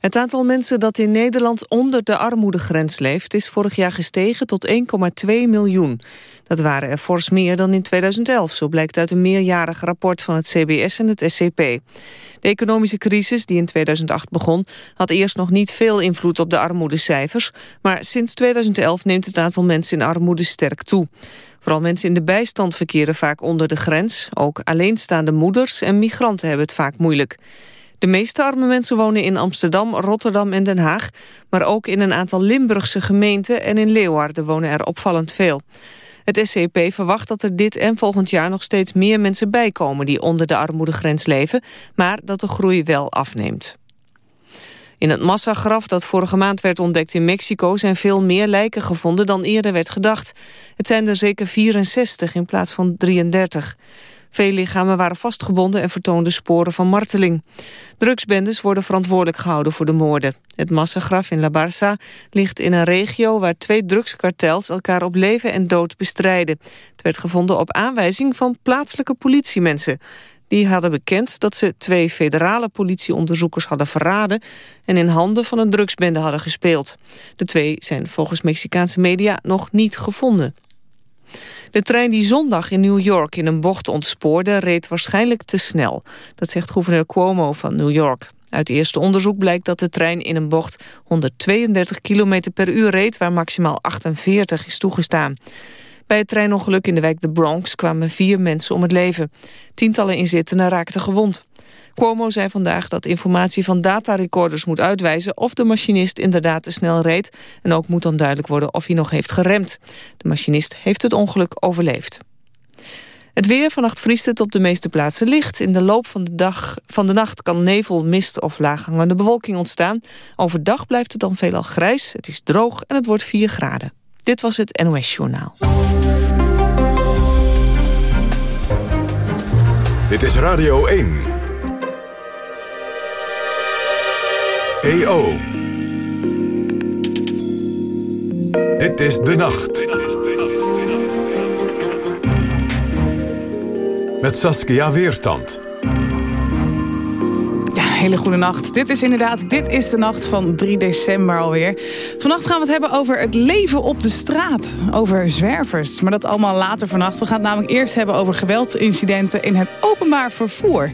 Het aantal mensen dat in Nederland onder de armoedegrens leeft... is vorig jaar gestegen tot 1,2 miljoen. Dat waren er fors meer dan in 2011, zo blijkt uit een meerjarig rapport van het CBS en het SCP. De economische crisis die in 2008 begon had eerst nog niet veel invloed op de armoedecijfers, maar sinds 2011 neemt het aantal mensen in armoede sterk toe. Vooral mensen in de bijstand verkeren vaak onder de grens. Ook alleenstaande moeders en migranten hebben het vaak moeilijk. De meeste arme mensen wonen in Amsterdam, Rotterdam en Den Haag... maar ook in een aantal Limburgse gemeenten en in Leeuwarden wonen er opvallend veel. Het SCP verwacht dat er dit en volgend jaar nog steeds meer mensen bijkomen... die onder de armoedegrens leven, maar dat de groei wel afneemt. In het massagraf dat vorige maand werd ontdekt in Mexico... zijn veel meer lijken gevonden dan eerder werd gedacht. Het zijn er zeker 64 in plaats van 33. Veel lichamen waren vastgebonden en vertoonden sporen van marteling. Drugsbendes worden verantwoordelijk gehouden voor de moorden. Het massagraf in La Barça ligt in een regio waar twee drugskartels elkaar op leven en dood bestrijden. Het werd gevonden op aanwijzing van plaatselijke politiemensen. Die hadden bekend dat ze twee federale politieonderzoekers hadden verraden... en in handen van een drugsbende hadden gespeeld. De twee zijn volgens Mexicaanse media nog niet gevonden. De trein die zondag in New York in een bocht ontspoorde... reed waarschijnlijk te snel. Dat zegt gouverneur Cuomo van New York. Uit eerste onderzoek blijkt dat de trein in een bocht 132 km per uur reed... waar maximaal 48 is toegestaan. Bij het treinongeluk in de wijk de Bronx kwamen vier mensen om het leven. Tientallen inzittenden raakten gewond. Cuomo zei vandaag dat informatie van datarecorders moet uitwijzen... of de machinist inderdaad te snel reed. En ook moet dan duidelijk worden of hij nog heeft geremd. De machinist heeft het ongeluk overleefd. Het weer, vannacht vriest het op de meeste plaatsen licht. In de loop van de, dag, van de nacht kan nevel, mist of laaghangende bewolking ontstaan. Overdag blijft het dan veelal grijs, het is droog en het wordt 4 graden. Dit was het NOS Journaal. Dit is Radio 1. EO. Dit is De Nacht. Met Saskia Weerstand hele goede nacht. Dit is inderdaad, dit is de nacht van 3 december alweer. Vannacht gaan we het hebben over het leven op de straat. Over zwervers, maar dat allemaal later vannacht. We gaan het namelijk eerst hebben over geweldsincidenten in het openbaar vervoer.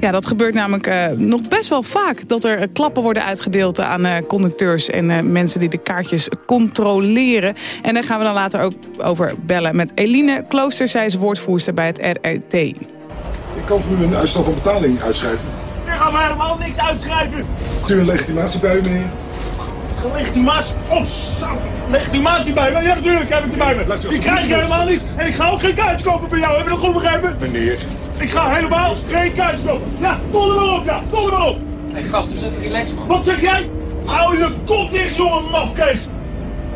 Ja, dat gebeurt namelijk uh, nog best wel vaak. Dat er klappen worden uitgedeeld aan uh, conducteurs en uh, mensen die de kaartjes controleren. En daar gaan we dan later ook over bellen met Eline Klooster. Zij is woordvoerster bij het RRT. Ik kan voor u een uitstel van betaling uitschrijven. Ik ga helemaal niks uitschrijven. Kunt u een legitimatie bij u, meneer? Legitimatie? Oh, legitimatie bij me? Ja, natuurlijk heb ik die bij me. Die krijg je helemaal niet. En ik ga ook geen kaartje kopen bij jou. Heb je dat goed begrepen? Meneer. Ik ga helemaal geen kaartje kopen. Ja, tot er maar op, ja. Tot er maar op. Hé, hey, gast, dus even relax, man. Wat zeg jij? Hou je kont dicht, jongen, mafkees.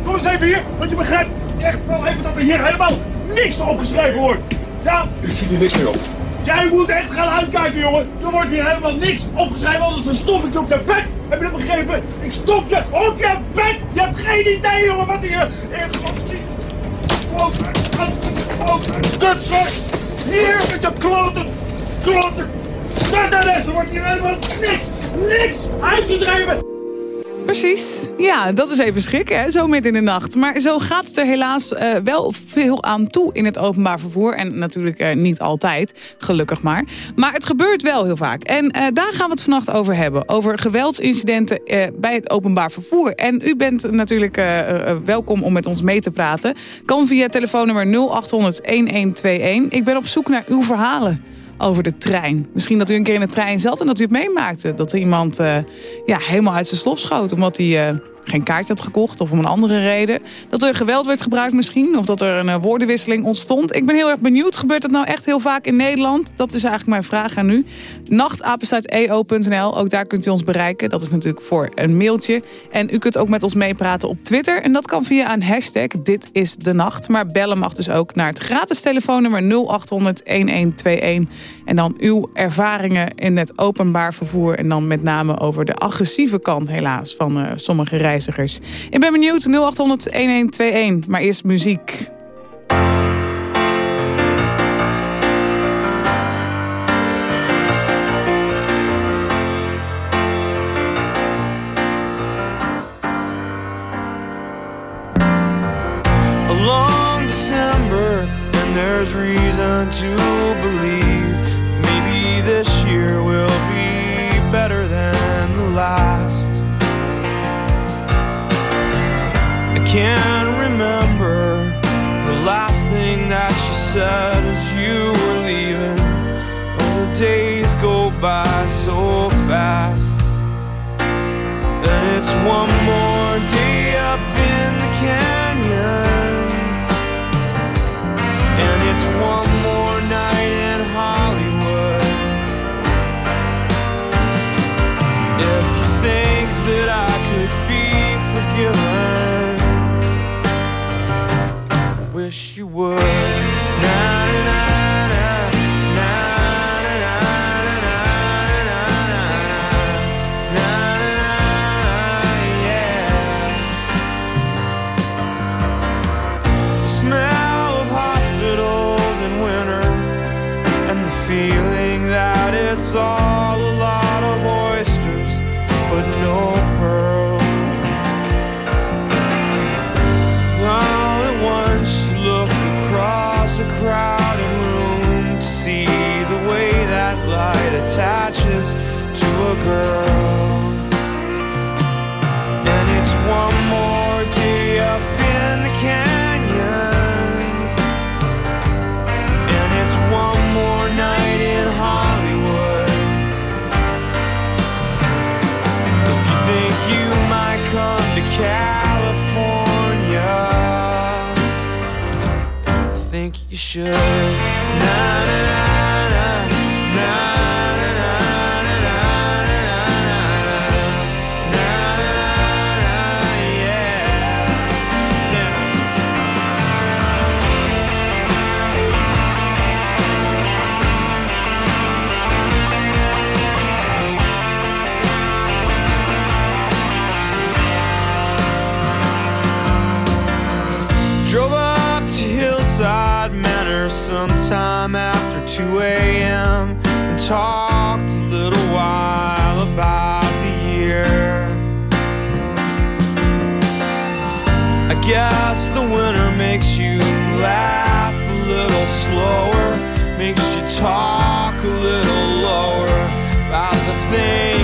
Kom eens even hier, want je begrijpt echt wel even dat er hier helemaal niks opgeschreven wordt. Ja? U schiet hier niks meer op. Jij moet echt gaan uitkijken, jongen. Er wordt hier helemaal niks opgeschreven, anders dan stop ik je op je bek. Heb je dat begrepen? Ik stop je op je bek. Je hebt geen idee, jongen, wat hier... Kutser! Hier met je kloten! Kloten! Dat is, er wordt hier helemaal niks, niks uitgeschreven! Precies. Ja, dat is even schrik, hè? zo midden in de nacht. Maar zo gaat het er helaas uh, wel veel aan toe in het openbaar vervoer. En natuurlijk uh, niet altijd, gelukkig maar. Maar het gebeurt wel heel vaak. En uh, daar gaan we het vannacht over hebben. Over geweldsincidenten bij het openbaar vervoer. En u bent natuurlijk welkom om met ons mee te praten. Kan via telefoonnummer 0800-1121. Ik ben op zoek naar uw verhalen over de trein. Misschien dat u een keer in de trein zat en dat u het meemaakte. Dat er iemand uh, ja, helemaal uit zijn slof schoot. Omdat hij... Geen kaartje had gekocht of om een andere reden. Dat er geweld werd gebruikt misschien. Of dat er een eh, woordenwisseling ontstond. Ik ben heel erg benieuwd. Gebeurt dat nou echt heel vaak in Nederland? Dat is eigenlijk mijn vraag aan u. Nachtapenstaat.eo.nl. Ook daar kunt u ons bereiken. Dat is natuurlijk voor een mailtje. En u kunt ook met ons meepraten op Twitter. En dat kan via een hashtag Dit is de Nacht. Maar bellen mag dus ook naar het gratis telefoonnummer 0800 1121. En dan uw ervaringen in het openbaar vervoer. En dan met name over de agressieve kant helaas van uh, sommige wijzigers. Ik ben benieuwd, 0800-1121. Maar eerst muziek. there's reason to Can't remember the last thing that she said as you were leaving. Oh, the days go by so fast, and it's one more. talked a little while about the year. I guess the winter makes you laugh a little slower, makes you talk a little lower about the things.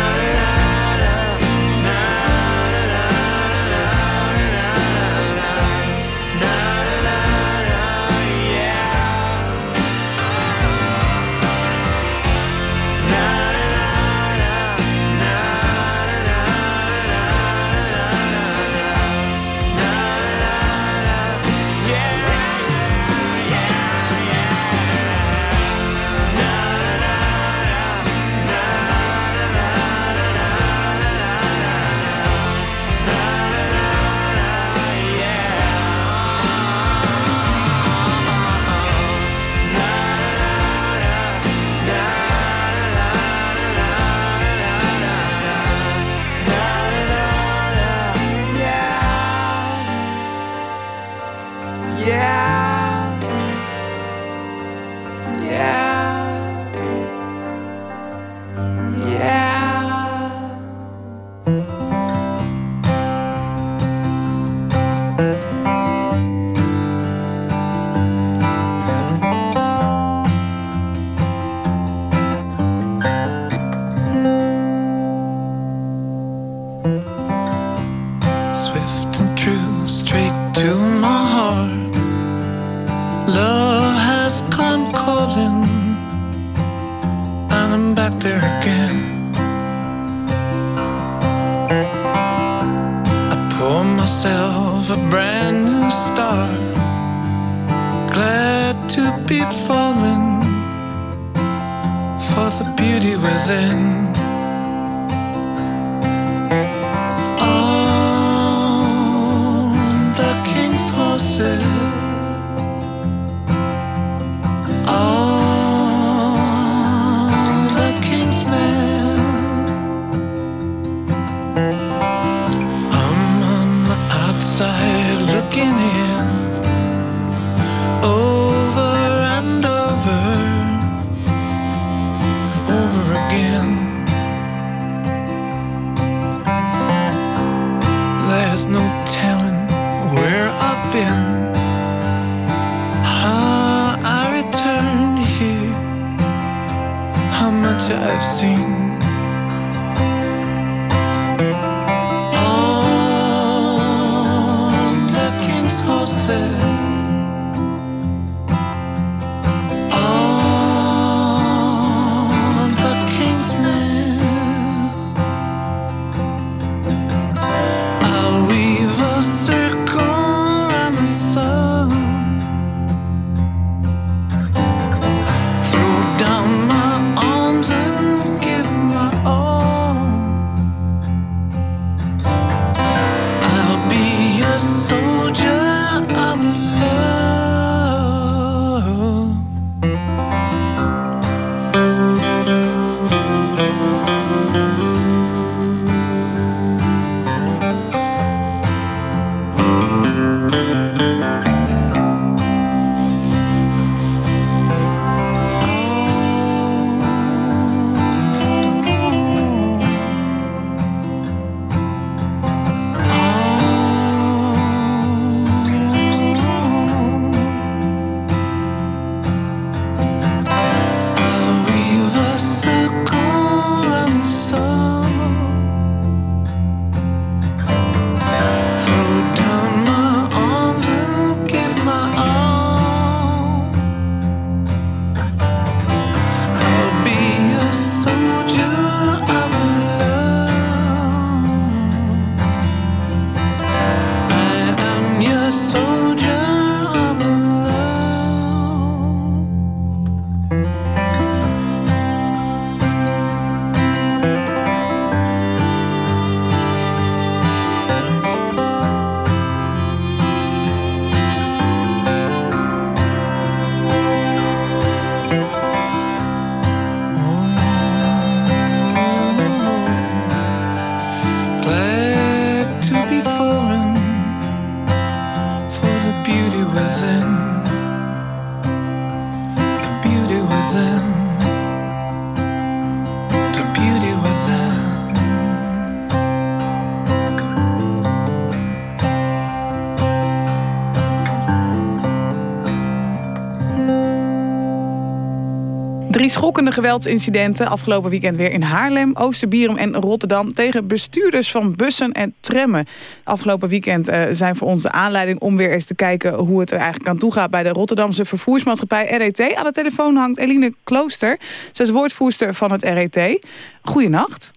Geweldsincidenten afgelopen weekend weer in Haarlem, Oosterbierum en Rotterdam tegen bestuurders van bussen en trammen. Afgelopen weekend eh, zijn voor ons de aanleiding om weer eens te kijken hoe het er eigenlijk aan toe gaat bij de Rotterdamse vervoersmaatschappij RET. Aan de telefoon hangt Eline Klooster. Ze is woordvoerster van het RET. Goedenacht.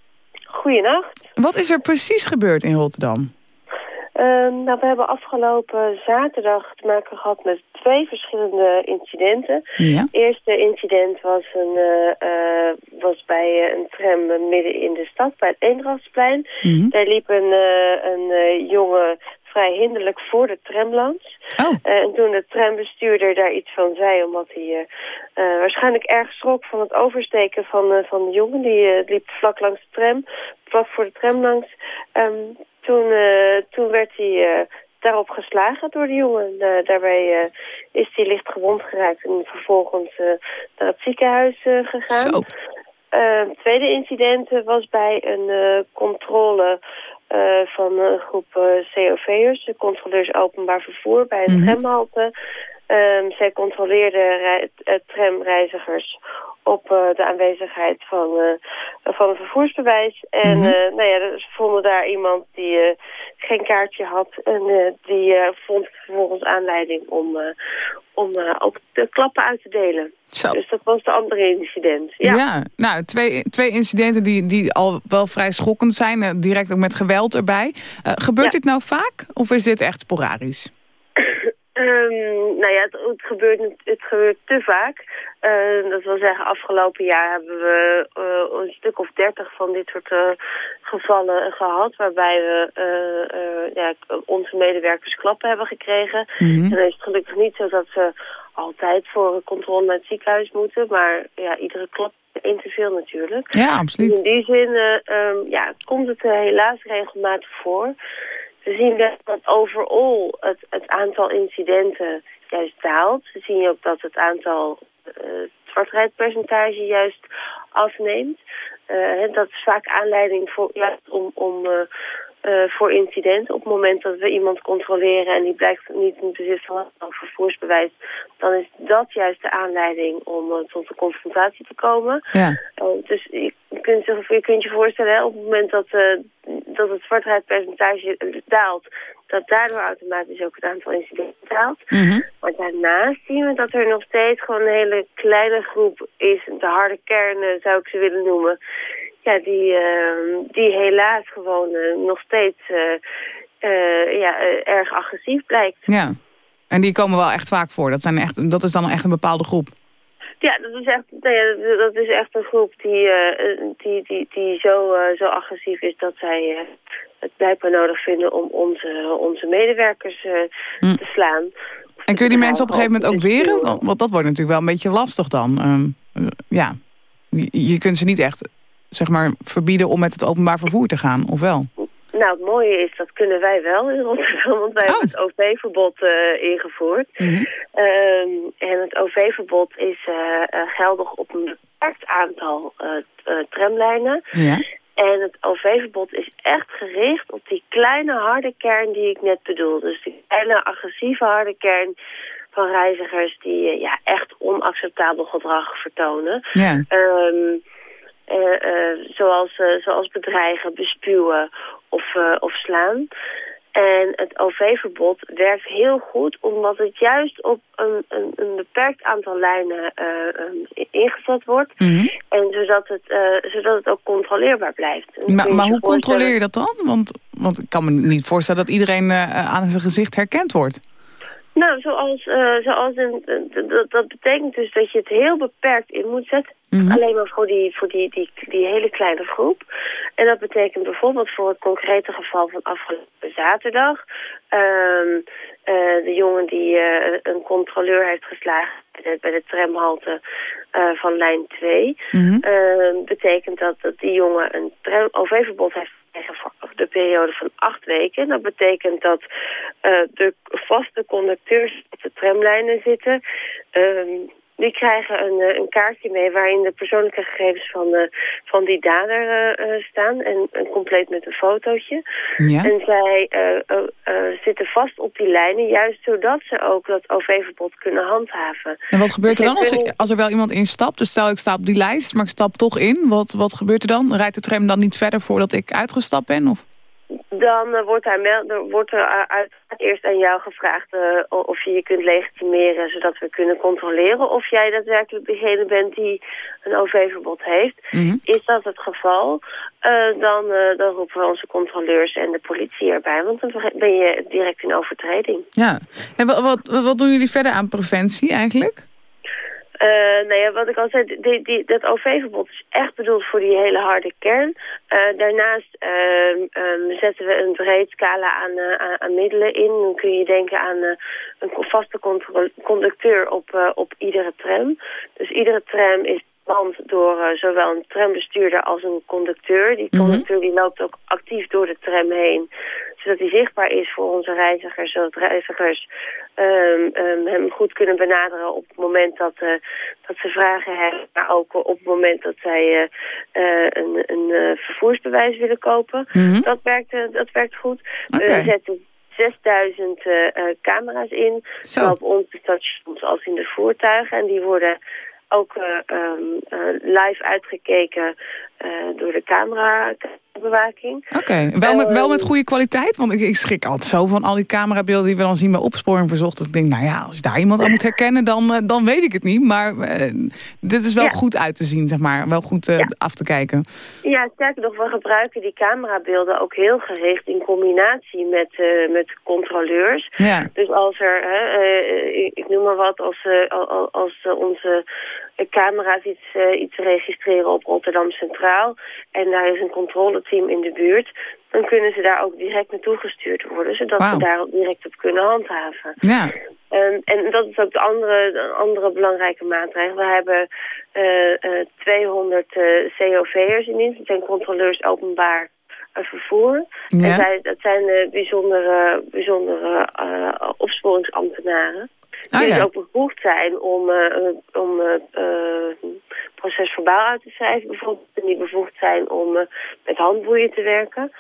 Goedenacht. Wat is er precies gebeurd in Rotterdam? Ehm, nou, we hebben afgelopen zaterdag te maken gehad met twee verschillende incidenten. Ja. Het eerste incident was, een, eh, eh, was bij eh, een tram midden in de stad, bij het Eendrachtsplein. Mhm. Daar liep een, een jongen vrij hinderlijk voor de tram langs. Oh. En toen de trambestuurder daar iets van zei, omdat hij waarschijnlijk erg schrok van het oversteken van, van de jongen. Die liep vlak langs de tram, vlak voor de tram langs. Ehm, toen, eh, toen werd hij eh, daarop geslagen door de jongen. Eh, daarbij is hij licht gewond geraakt en vervolgens naar het ziekenhuis gegaan. Zo. Het tweede incident was bij een controle van een groep COV'ers, de controleurs openbaar vervoer, bij een tramhalte. Ehm, zij controleerden rij- eh, tramreizigers op eh, de aanwezigheid van, eh, van een vervoersbewijs. En Mhm. nou ja, ze vonden daar iemand die geen kaartje had. En die vond vervolgens aanleiding om, om ook de klappen uit te delen. Zo. Dus dat was de andere incident. Ja, Ja. nou, twee, twee incidenten die, die al wel vrij schokkend zijn. direct ook met geweld erbij. Gebeurt Ja. dit nou vaak? Of is dit echt sporadisch? Ehm, nou ja, het, het, gebeurt, het gebeurt te vaak. Eh, dat wil zeggen, afgelopen jaar hebben we eh, een stuk of dertig van dit soort eh, gevallen gehad. Waarbij we eh, ja, onze medewerkers klappen hebben gekregen. Mhm. En dan is het gelukkig niet zo dat ze altijd voor een controle naar het ziekenhuis moeten. Maar ja, iedere klap is één te veel natuurlijk. Ja, Dus absoluut. in die zin eh, ehm, ja, komt het helaas regelmatig voor. We zien dat overal het, het aantal incidenten juist daalt. We zien ook dat het aantal uh, zwartrijdpercentage juist afneemt. Uh, dat is vaak aanleiding voor, ja, om, om uh, uh, voor incidenten. Op het moment dat we iemand controleren en die blijkt niet in bezit van een vervoersbewijs, dan is dat juist de aanleiding om uh, tot een confrontatie te komen. Ja. Uh, dus je kunt, je kunt je voorstellen, hè, op het moment dat, dat het zwartrijdpercentage daalt, dat daardoor automatisch ook het aantal incidenten daalt. Mm -hmm. Maar daarnaast zien we dat er nog steeds gewoon een hele kleine groep is, de harde kern zou ik ze willen noemen, ja, die, uh, die helaas gewoon uh, nog steeds uh, ja, erg agressief blijkt. Ja, en die komen wel echt vaak voor. Dat, zijn echt, dat is dan echt een bepaalde groep. Ja, dat is echt, nou ja, dat is echt een groep die, die, die, die zo, zo agressief is dat zij het blijkbaar nodig vinden om onze, onze medewerkers hm. te slaan. En kun je die mensen op een gegeven moment ook weren? Want, dat wordt natuurlijk wel een beetje lastig dan. Um, ja, je, je kunt ze niet echt zeg maar, verbieden om met het openbaar vervoer te gaan, of wel? Nou, het mooie is, dat kunnen wij wel in Rotterdam, want wij oh. hebben het OV-verbod uh, ingevoerd. Mm -hmm. um, en het OV-verbod is uh, uh, geldig op een beperkt aantal tramlijnen. Ja. En het OV-verbod is echt gericht op die kleine harde kern die ik net bedoel. Dus die kleine agressieve harde kern van reizigers die ja, echt onacceptabel gedrag vertonen. Ja. Um, uh, uh, zoals, uh, zoals bedreigen, bespuwen of, of slaan. En het OV-verbod werkt heel goed omdat het juist op een, een, een beperkt aantal lijnen um, ingezet wordt. Mm -hmm. En zodat het, zodat het ook controleerbaar blijft. Maar, maar hoe controleer je dat dan? Want, want ik kan me niet voorstellen dat iedereen aan zijn gezicht herkend wordt. Nou, zoals, uh, zoals een, dat, dat betekent dus dat je het heel beperkt in moet zetten. Mm -hmm. Alleen maar voor, die, voor die, die, die hele kleine groep. En dat betekent bijvoorbeeld voor het concrete geval van afgelopen zaterdag. Um, uh, de jongen die uh, een controleur heeft geslagen bij de tramhalte van lijn 2. Mm -hmm. betekent dat, dat die jongen een OV-verbod heeft de periode van acht weken. Dat betekent dat uh, de vaste conducteurs op de tramlijnen zitten. Um, die krijgen een, een, kaartje mee waarin de persoonlijke gegevens van, uh, van die dader uh, staan. En, en, compleet met een fotootje. Ja. En zij zitten vast op die lijnen, juist zodat ze ook dat OV-verbod kunnen handhaven. En wat gebeurt er dan als, ik, als er wel iemand instapt? Dus stel ik sta op die lijst, maar ik stap toch in. Wat, wat gebeurt er dan? Rijdt de tram dan niet verder voordat ik uitgestapt ben? Of? Dan wordt, er, wordt er uit, eerst aan jou gevraagd uh, of je je kunt legitimeren... zodat we kunnen controleren of jij daadwerkelijk degene bent die een OV-verbod heeft. Mm -hmm. Is dat het geval, uh, dan, dan roepen we onze controleurs en de politie erbij. Want dan ben je direct in overtreding. Ja, en wat, wat, wat doen jullie verder aan preventie eigenlijk? Uh, nou ja, wat ik al zei, die, die, dat OV-verbod is echt bedoeld voor die hele harde kern. Uh, daarnaast uh, um, zetten we een breed scala aan, aan, aan, middelen in. Dan kun je denken aan een vaste conducteur op, op iedere tram. Dus iedere tram is band door zowel een trambestuurder als een conducteur. Die conducteur die loopt ook actief door de tram heen, zodat hij zichtbaar is voor onze reizigers, zodat reizigers um, um, hem goed kunnen benaderen op het moment dat, uh, dat ze vragen hebben, maar ook op het moment dat zij uh, een, een vervoersbewijs willen kopen. Mm -hmm. dat, werkt, dat werkt goed. Okay. We zetten 6000 camera's in, Zo. zowel op onze stations als in de voertuigen. En die worden ook uh, um, uh, live uitgekeken door de camerabewaking. Oké, okay. wel, met, wel met goede kwaliteit? Want ik, ik, schrik altijd zo van al die camerabeelden die we dan zien bij opsporing verzocht. Dat ik denk, nou ja, als je daar iemand aan moet herkennen, dan, dan weet ik het niet. Maar dit is wel ja. goed uit te zien, zeg maar. Wel goed ja. af te kijken. Ja, sterker nog, we gebruiken die camerabeelden ook heel gericht in combinatie met, met controleurs. Ja. Dus als er, ik, ik, noem maar wat, als, als, als onze camera's iets, uh, iets registreren op Rotterdam Centraal. En daar is een controleteam in de buurt. Dan kunnen ze daar ook direct naartoe gestuurd worden. Zodat wow. we daar ook direct op kunnen handhaven. Ja. Um, en dat is ook de andere, de andere belangrijke maatregel. We hebben uh, uh, 200 COV'ers in dienst. Dat zijn controleurs openbaar vervoer. Ja. En zij, dat zijn eh, bijzondere, bijzondere eh, opsporingsambtenaren. Die Ah, ja. dus ook bevoegd zijn om, eh, om eh, eh, proces verbaal uit te schrijven bijvoorbeeld. En die bevoegd zijn om met handboeien te werken.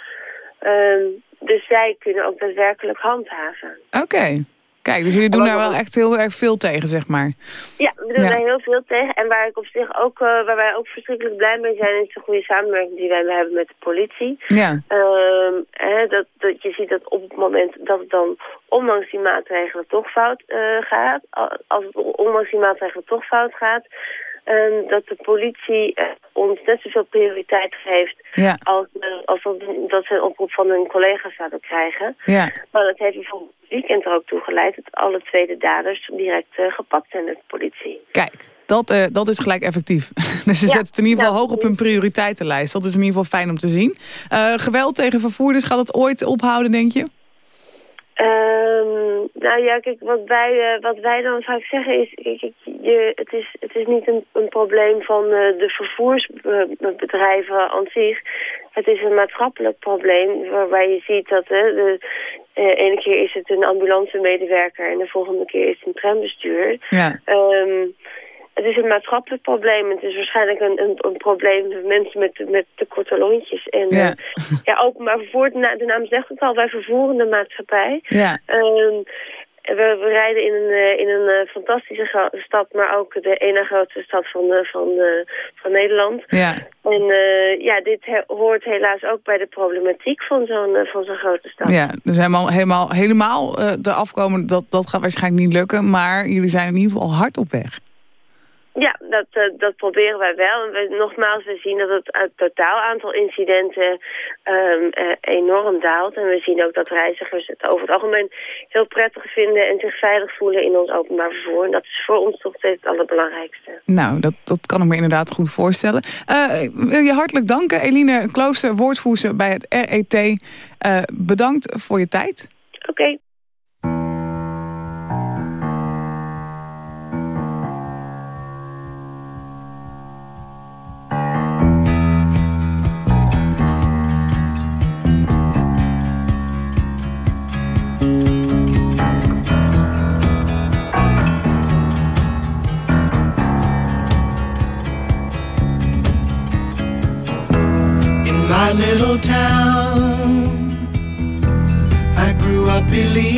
Ehm, dus zij kunnen ook daadwerkelijk handhaven. Oké. Kijk, dus jullie doen daar wel echt heel erg veel tegen, zeg maar. Ja, we doen Ja. daar heel veel tegen. En waar ik op zich ook, eh, waar wij ook verschrikkelijk blij mee zijn, is de goede samenwerking die wij hebben met de politie. Ja. Ehm, hè, dat, dat je ziet dat op het moment dat het dan ondanks die maatregelen toch fout eh, gaat, al- als het ondanks die maatregelen toch fout gaat, ehm, dat de politie eh, ons net zoveel prioriteit geeft Ja. als, eh, als dat, dat ze een oproep van hun collega's zouden krijgen. Ja. Maar dat heeft bijvoorbeeld het weekend er ook toe geleid dat alle tweede daders direct eh, gepakt zijn door de politie. Kijk, dat, dat is gelijk effectief. dus ze Ja, zetten het in ieder geval hoog op hun prioriteitenlijst. Dat is in ieder geval fijn om te zien. Geweld tegen vervoerders, gaat het ooit ophouden, denk je? Ehm, nou ja, kijk, wat wij, eh, wat wij dan zou ik zeggen is, kijk, je, het is, het is niet een, een probleem van eh, de vervoersbedrijven aan zich. Het is een maatschappelijk probleem waarbij je ziet dat hè, de eh, ene keer is het een ambulancemedewerker en de volgende keer is het een trambestuurder. Ja. Ehm, het is een maatschappelijk probleem. Het is waarschijnlijk een, een, een probleem met mensen met, met te korte lontjes. En Ja. ja, ja openbaar vervoer, de, na- de naam zegt het al, wij vervoeren de maatschappij. Ja. Ehm, we, we rijden in een, eh, in een eh, fantastische stad, maar ook de ene grootste stad van, eh, van, eh, van Nederland. Ja. En eh, ja, dit he- hoort helaas ook bij de problematiek van zo'n eh, van zo'n grote stad. Ja, dus helemaal, helemaal, helemaal eh de afkomen, dat, dat gaat waarschijnlijk niet lukken. Maar jullie zijn in ieder geval hard op weg. Ja, dat, eh, dat proberen wij wel. En we, nogmaals, we zien dat het, het totaal aantal incidenten ehm, eh, enorm daalt. En we zien ook dat reizigers het over het algemeen heel prettig vinden en zich veilig voelen in ons openbaar vervoer. En dat is voor ons toch steeds het allerbelangrijkste. Nou, dat, dat kan ik me inderdaad goed voorstellen. Eh, ik wil je hartelijk danken, Eline Klooster, woordvoerster bij het RET. Bedankt voor je tijd. Oké. Little town, I grew up believing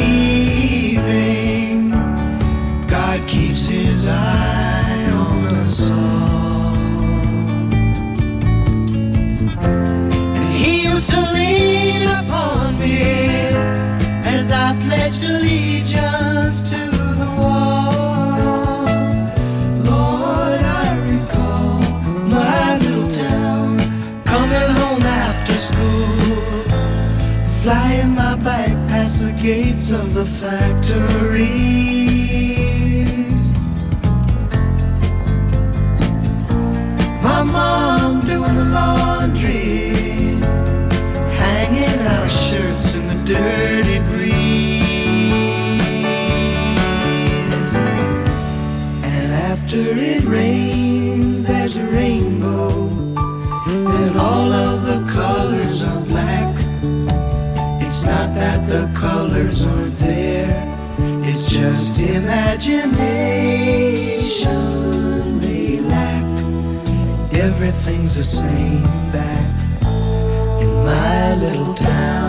past the gates of the factories. My mom doing the laundry, hanging out shirts in the dirty breeze. And after aren't there, it's just imagination lack. Everything's the same back in my little town.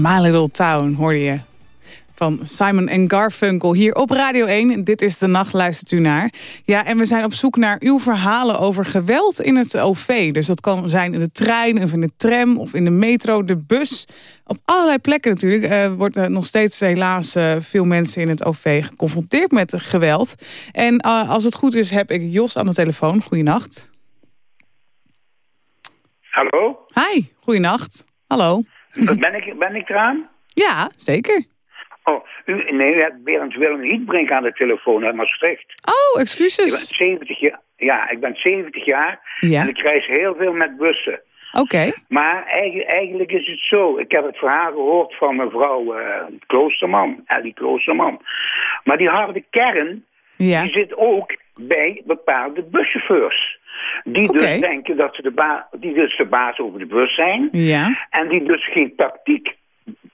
My Little Town hoorde je van Simon en Garfunkel hier op Radio 1. Dit is de nacht, luistert u naar. Ja, en we zijn op zoek naar uw verhalen over geweld in het OV. Dus dat kan zijn in de trein of in de tram of in de metro, de bus. Op allerlei plekken natuurlijk uh, wordt er nog steeds helaas uh, veel mensen in het OV geconfronteerd met geweld. En uh, als het goed is heb ik Jos aan de telefoon. Goeienacht. Hallo? Hi, goeienacht. Hallo. Ben ik, ben ik eraan? Ja, zeker. Oh, u, nee, u hebt Berend Willem Hietbrink aan de telefoon uit Maastricht. Oh, excuses. Ik ben 70 jaar, ja, ik ben 70 jaar Ja. en ik reis heel veel met bussen. Oké. Maar eigen- eigenlijk is het zo. Ik heb het verhaal gehoord van mevrouw eh, Kloosterman, Ellie Kloosterman. Maar die harde kern, Ja. die zit ook bij bepaalde buschauffeurs. Die dus denken dat ze de, ba die dus de baas over de bus zijn. Ja. En die dus geen tactiek,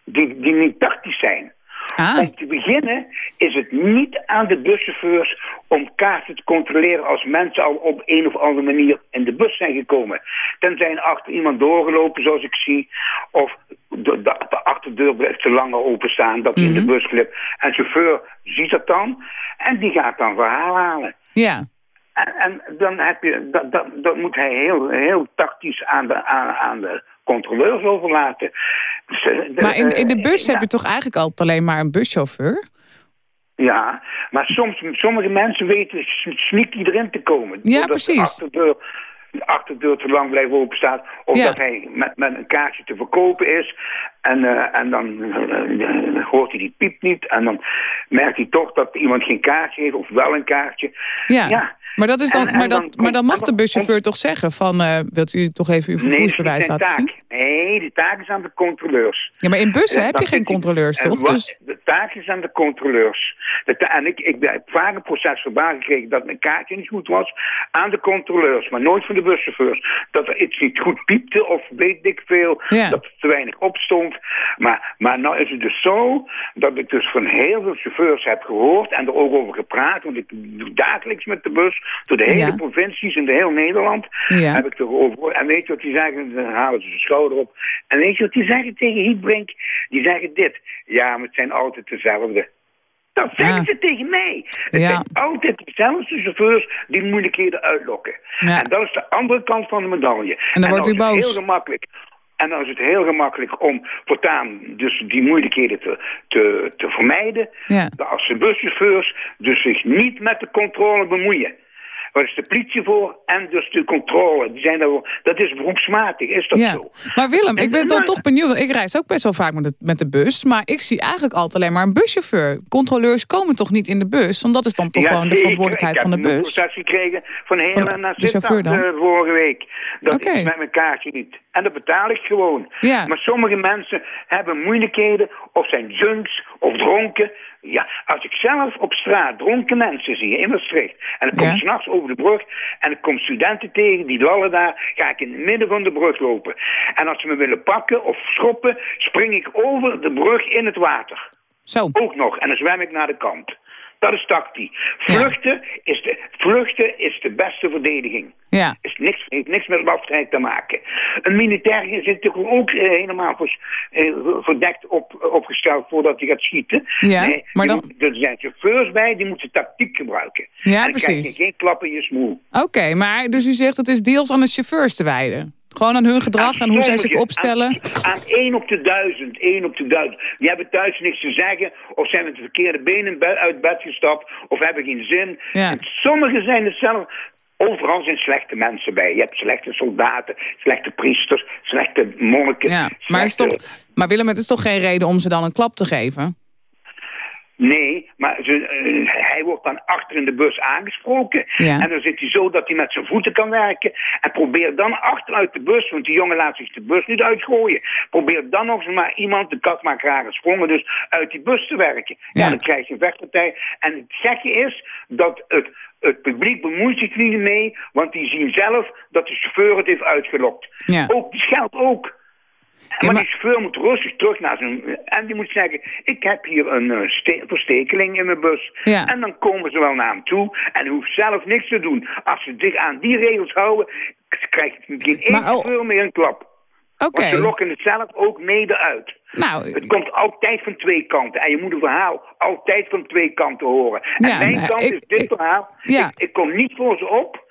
die, die niet tactisch zijn. Ah. Om te beginnen is het niet aan de buschauffeurs om kaarten te controleren als mensen al op een of andere manier in de bus zijn gekomen. Tenzij er achter iemand doorgelopen zoals ik zie, of de, de, de achterdeur blijft te lang openstaan dat hij in de bus glipt. En de chauffeur ziet dat dan en die gaat dan verhaal halen. Ja. En, dan heb je, dat, dat, dat moet hij heel, heel tactisch aan de, aan, aan de controleurs overlaten. Eh, de- Maar in, in de eh, bus ja. heb je toch eigenlijk altijd alleen maar een buschauffeur? Ja, maar soms, sommige mensen weten sneaky erin te komen. Ja, precies. De achterdeur, de achterdeur te lang blijft openstaat. Of Ja. dat hij met, met een kaartje te verkopen is. En, eh, en dan eh, eh, hoort hij die piep niet. En dan merkt hij toch dat iemand geen kaartje heeft. Of wel een kaartje. Ja. Ja. Maar, dat is dan, En- en maar, dat, dan maar dan mag de buschauffeur toch zeggen van... eh, wilt u toch even uw Nee, vervoersbewijs zijn laten zien? taak. Nee, die taak is aan de controleurs. Ja, maar in bussen Eh, heb je geen controleurs, toch? Dus, De taak is aan de controleurs. De en ik, ik heb vaak een proces verbaal gekregen dat mijn kaartje niet goed was aan de controleurs, maar nooit van de buschauffeurs. Dat er iets niet goed piepte of weet ik veel, Ja. dat er te weinig opstond. Maar, maar nou is het dus zo dat ik dus van heel veel chauffeurs heb gehoord en er ook over gepraat, want ik doe dagelijks met de bus door de hele Ja. provincies in de heel Nederland Ja. heb ik erover. En weet je wat die zeggen? Dan halen ze de schouder op. En weet je wat die zeggen tegen Hietbrink? Die zeggen dit. Ja, maar het zijn altijd dezelfde. Dat zeggen ze tegen mij. Het Ja. zijn altijd dezelfde chauffeurs die moeilijkheden uitlokken. Ja. En dat is de andere kant van de medaille. En dan wordt u boos. heel gemakkelijk. En dan is het heel gemakkelijk om voortaan dus die moeilijkheden te, te, te vermijden. Dat Als de buschauffeurs dus zich niet met de controle bemoeien. Waar is de politie voor en dus de controle. Die zijn daar, dat is beroepsmatig, is dat ja. zo? Maar Willem, ik ben dan toch benieuwd. Ik reis ook best wel vaak met de, met de bus. Maar ik zie eigenlijk altijd alleen maar een buschauffeur. Controleurs komen toch niet in de bus? Want dat is dan toch Ja, gewoon de verantwoordelijkheid van de Ik heb een bus. gekregen van Helena naar de chauffeur dan? eh, vorige week. Dat Oké. is met mijn kaartje niet. En dat betaal ik gewoon. Ja. Maar sommige mensen hebben moeilijkheden of zijn junks of dronken. Ja, als ik zelf op straat dronken mensen zie in Maastricht... en ik kom Ja. s'nachts over de brug en ik kom studenten tegen, die lallen daar... ga ik in het midden van de brug lopen. En als ze me willen pakken of schoppen, spring ik over de brug in het water. Zo. Ook nog. En dan zwem ik naar de kant. Dat is tactie. Vluchten, is de, vluchten is de beste verdediging. Ja. Is niks, heeft niks met lafheid te maken. Een militair zit natuurlijk ook eh, helemaal vers- eh, verdekt op, opgesteld voordat hij gaat schieten. Ja, maar dan- moet- er zijn chauffeurs bij, die moeten tactiek gebruiken. Ja, en dan krijg je precies. geen klap in je smoel. Oké, maar dus u zegt het is deels aan de chauffeurs te wijden. Gewoon aan hun gedrag en hoe zij zich opstellen. Aan, één op de duizend, één op de duizend. Die hebben thuis niks te zeggen, of zijn met de verkeerde benen be- uit bed gestapt, of hebben geen zin. Ja. Sommigen zijn het zelf. Overal zijn slechte mensen bij. Je hebt slechte soldaten, slechte priesters, slechte monniken. Ja, maar, is toch, maar Willem, het is toch geen reden om ze dan een klap te geven? Nee, maar ze, eh, hij wordt dan achter in de bus aangesproken. Ja. En dan zit hij zo dat hij met zijn voeten kan werken. En probeer dan achteruit de bus, want die jongen laat zich de bus niet uitgooien. Probeer dan nog eens maar iemand, de kat maakt rare sprongen, dus uit die bus te werken. Ja, Ja. dan krijg je een vechtpartij. En het gekke is dat het, het publiek bemoeit zich niet mee, want die zien zelf dat de chauffeur het heeft uitgelokt. Ja. Ook, die scheldt ook. Maar, maar- die chauffeur moet rustig terug naar zijn... En die moet zeggen, ik heb hier een eh, ste- verstekeling in mijn bus. Ja. En dan komen ze wel naar hem toe. En hoeft zelf niks te doen. Als ze zich aan die regels houden, krijgt geen één oh, chauffeur meer een klap. Oké. Want ze lokken het zelf ook mede uit. Nou, Het komt altijd van twee kanten. En je moet een verhaal altijd van twee kanten horen. En Ja, mijn kant ik- is dit ik- verhaal. ja. Ik, ik kom niet voor ze op.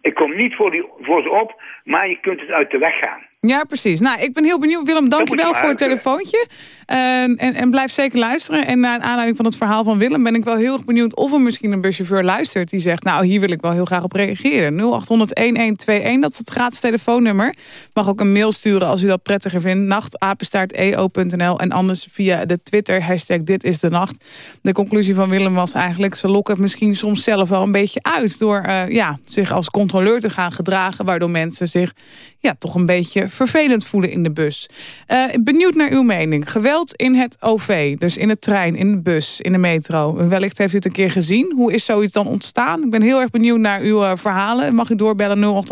Ik kom niet voor, die, voor ze op. Maar je kunt het uit de weg gaan. Ja, precies. Nou, ik ben heel benieuwd. Willem, dank je moet je wel maar voor het telefoontje. En, en, en blijf zeker luisteren. En naar aanleiding van het verhaal van Willem... ben ik wel heel erg benieuwd of er misschien een buschauffeur luistert... die zegt, nou, hier wil ik wel heel graag op reageren. 0800-1121, dat is het gratis telefoonnummer. Mag ook een mail sturen als u dat prettiger vindt. nachtapenstaart.eo.nl en anders via de Twitter, hashtag dit is de nacht. De conclusie van Willem was eigenlijk... ze lokken het misschien soms zelf wel een beetje uit... door eh, ja, zich als controleur te gaan gedragen... waardoor mensen zich ja, toch een beetje vervelend voelen in de bus. Eh, benieuwd naar uw mening. Geweld in het OV, dus in de trein, in de bus, in de metro. Wellicht heeft u het een keer gezien. Hoe is zoiets dan ontstaan? Ik ben heel erg benieuwd naar uw eh, verhalen. Mag u doorbellen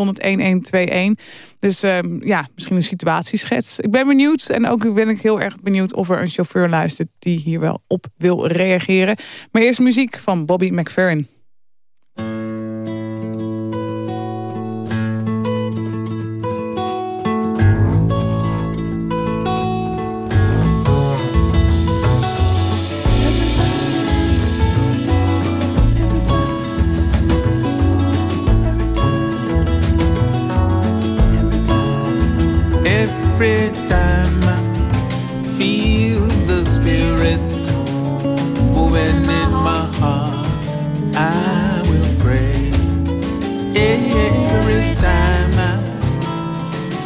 0800-1121. Dus ehm, ja, misschien een situatieschets. Ik ben benieuwd en ook ben ik heel erg benieuwd... of er een chauffeur luistert die hier wel op wil reageren. Maar eerst muziek van Bobby McFerrin. Every time I feel the spirit moving in my heart, I will pray. Every time I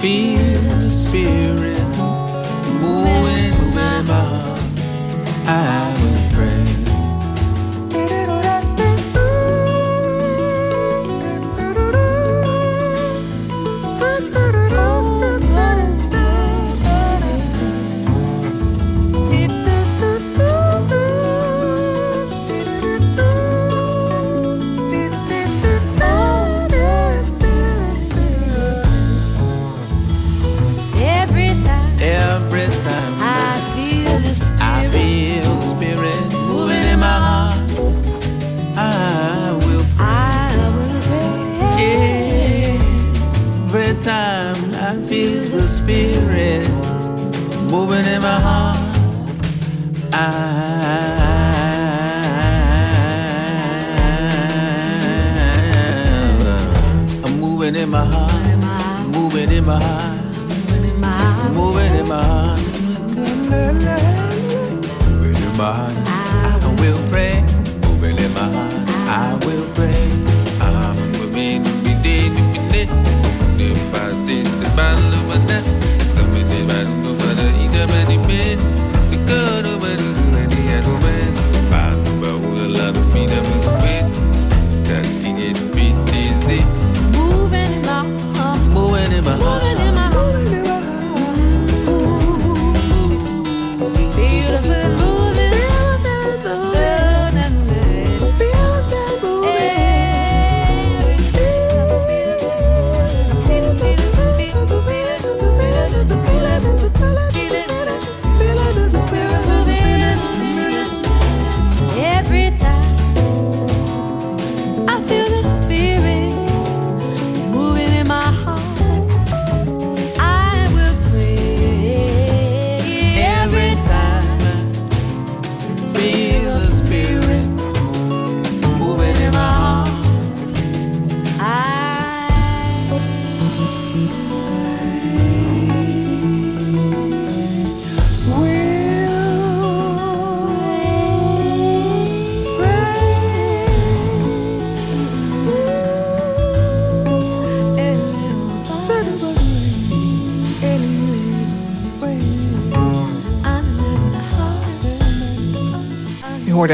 feel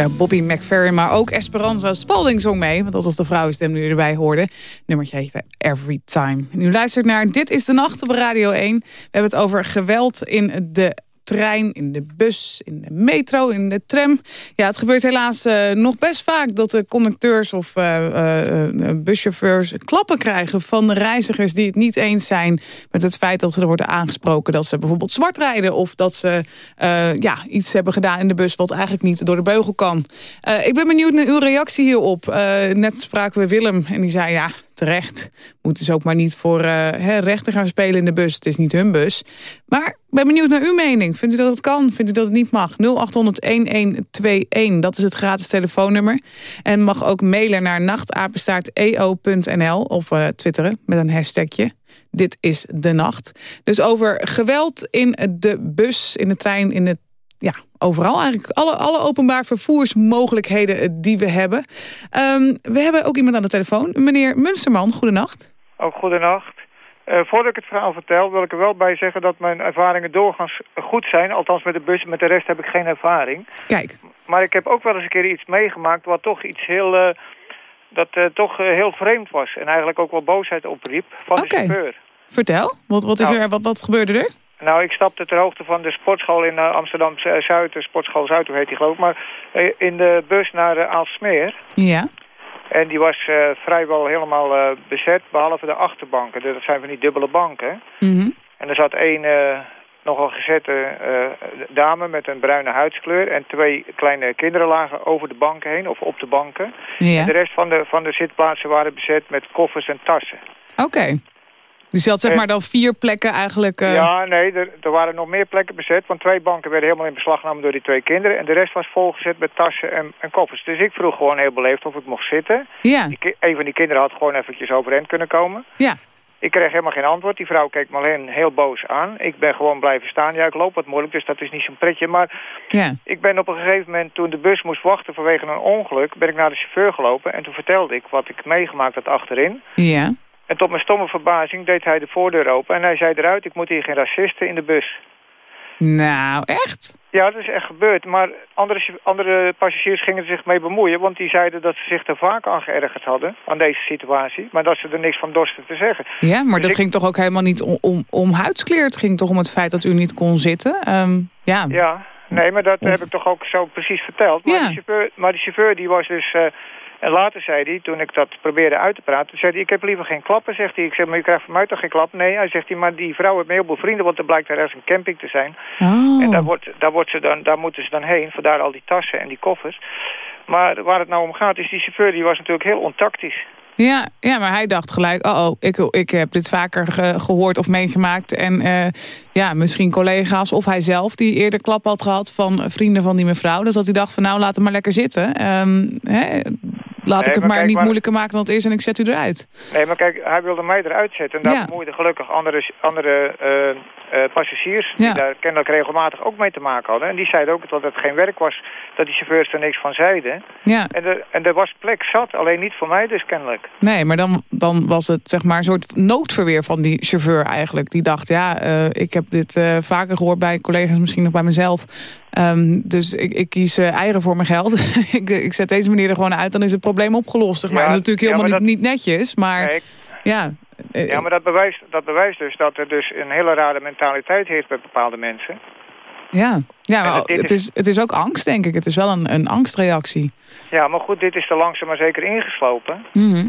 Bobby McFerrin, maar ook Esperanza Spalding zong mee. Want dat was de vrouwenstem die erbij hoorde. Nummertje heette Every Time. En u luistert naar Dit is de Nacht op Radio 1. We hebben het over geweld in de trein, in de bus, in de metro, in de tram. Ja, het gebeurt helaas eh, nog best vaak dat de conducteurs of eh, eh, buschauffeurs klappen krijgen van de reizigers die het niet eens zijn met het feit dat er wordt aangesproken dat ze bijvoorbeeld zwart rijden of dat ze ja, iets hebben gedaan in de bus wat eigenlijk niet door de beugel kan. Ik ben benieuwd naar uw reactie hierop. Net spraken we Willem en die zei ja, terecht. Moeten ze ook maar niet voor eh, hè, rechter gaan spelen in de bus. Het is niet hun bus. Maar ben benieuwd naar uw mening. Vindt u dat het kan? Vindt u dat het niet mag? 0800-1121, dat is het gratis telefoonnummer. En mag ook mailen naar nachtapenstaart.eo.nl of uh, twitteren met een hashtagje. Dit is de nacht. Dus over geweld in de bus, in de trein, in het ja, overal eigenlijk. Alle, alle openbaar vervoersmogelijkheden die we hebben. Um, we hebben ook iemand aan de telefoon. Meneer Munsterman, goedenacht. Ook oh, goedenacht. Uh, voordat ik het verhaal vertel, wil ik er wel bij zeggen dat mijn ervaringen doorgaans goed zijn. Althans met de bus, met de rest heb ik geen ervaring. Kijk. Maar ik heb ook wel eens een keer iets meegemaakt wat toch iets heel... Uh, dat uh, toch heel vreemd was. En eigenlijk ook wel boosheid opriep van okay. de chauffeur. Vertel, wat, wat, is nou, er, wat, wat gebeurde er? Nou, ik stapte ter hoogte van de sportschool in uh, Amsterdam-Zuid, de sportschool Zuid, hoe heet die geloof ik, maar uh, in de bus naar uh, Aalsmeer. Ja. En die was vrijwel helemaal bezet, behalve de achterbanken. Dat zijn van die dubbele banken. Mm -hmm. En er zat één nogal gezette dame met een bruine huidskleur en twee kleine kinderen lagen over de banken heen, of op de banken. Ja. En de rest van de, van de zitplaatsen waren bezet met koffers en tassen. Oké. Okay. Dus je had zeg maar dan vier plekken eigenlijk... Uh... Ja, nee, er, er, waren nog meer plekken bezet. Want twee banken werden helemaal in beslag genomen door die twee kinderen. En de rest was volgezet met tassen en, en koffers. Dus ik vroeg gewoon heel beleefd of ik mocht zitten. Ja. Die, een van die kinderen had gewoon eventjes overeind kunnen komen. Ja. Ik kreeg helemaal geen antwoord. Die vrouw keek me alleen heel boos aan. Ik ben gewoon blijven staan. Ja, ik loop wat moeilijk, dus dat is niet zo'n pretje. Maar ja. ik ben op een gegeven moment, toen de bus moest wachten vanwege een ongeluk... ben ik naar de chauffeur gelopen en toen vertelde ik wat ik meegemaakt had achterin. Ja. En tot mijn stomme verbazing deed hij de voordeur open en hij zei eruit... ik moet hier geen racisten in de bus. Nou, echt? Ja, dat is echt gebeurd. Maar andere, andere passagiers gingen er zich mee bemoeien... want die zeiden dat ze zich er vaak aan geërgerd hadden... aan deze situatie. Maar dat ze er niks van dorsten te zeggen. Ja, maar dus dat ik... ging toch ook helemaal niet om, om, om huidskleur? Het ging toch om het feit dat u niet kon zitten? Um, ja. ja, nee, maar dat of... heb ik toch ook zo precies verteld. Maar, ja. de, chauffeur, maar de chauffeur die was dus... Uh, en later zei hij, toen ik dat probeerde uit te praten... zei hij, ik heb liever geen klappen, zegt hij. Ik zeg, maar u krijgt van mij toch geen klap? Nee, hij zegt hij, maar die vrouw heeft me heel veel vrienden... want er blijkt daar ergens een camping te zijn. Oh. En daar, wordt, daar, wordt ze dan, daar moeten ze dan heen, vandaar al die tassen en die koffers. Maar waar het nou om gaat, is die chauffeur die was natuurlijk heel ontactisch. Ja, ja, maar hij dacht gelijk, oh, oh ik, ik heb dit vaker ge gehoord of meegemaakt. En uh, ja, misschien collega's of hij zelf die eerder klap had gehad van vrienden van die mevrouw. Dus dat hij dacht van nou, laat hem maar lekker zitten. Um, hè, laat nee, ik het maar maar, kijk, niet maar... moeilijker maken dan het is en ik zet u eruit. Nee, maar kijk, hij wilde mij eruit zetten. En daar Ja. bemoeiden gelukkig andere, andere uh, uh, passagiers... die daar kennelijk regelmatig ook mee te maken hadden. En die zeiden ook dat het geen werk was, dat die chauffeurs er niks van zeiden. Ja, En, er, en er was plek zat, alleen niet voor mij dus kennelijk. nee, maar dan, dan was het zeg maar een soort noodverweer van die chauffeur eigenlijk. Die dacht, ja, uh, ik heb dit vaker gehoord bij collega's, misschien nog bij mezelf. Um, dus ik, ik kies eieren voor mijn geld. ik, ik zet deze meneer er gewoon uit, dan is het probleem opgelost. Zeg maar. Ja, dat is natuurlijk helemaal niet, niet netjes, maar ja... eh, ja, maar dat bewijst, dat bewijst dus dat er dus een hele rare mentaliteit heeft bij bepaalde mensen. Ja, ja maar dit het, is- is, het is ook angst, denk ik. Het is wel een, een angstreactie. Ja, maar goed, dit is er langzaam maar zeker ingeslopen. Mhm.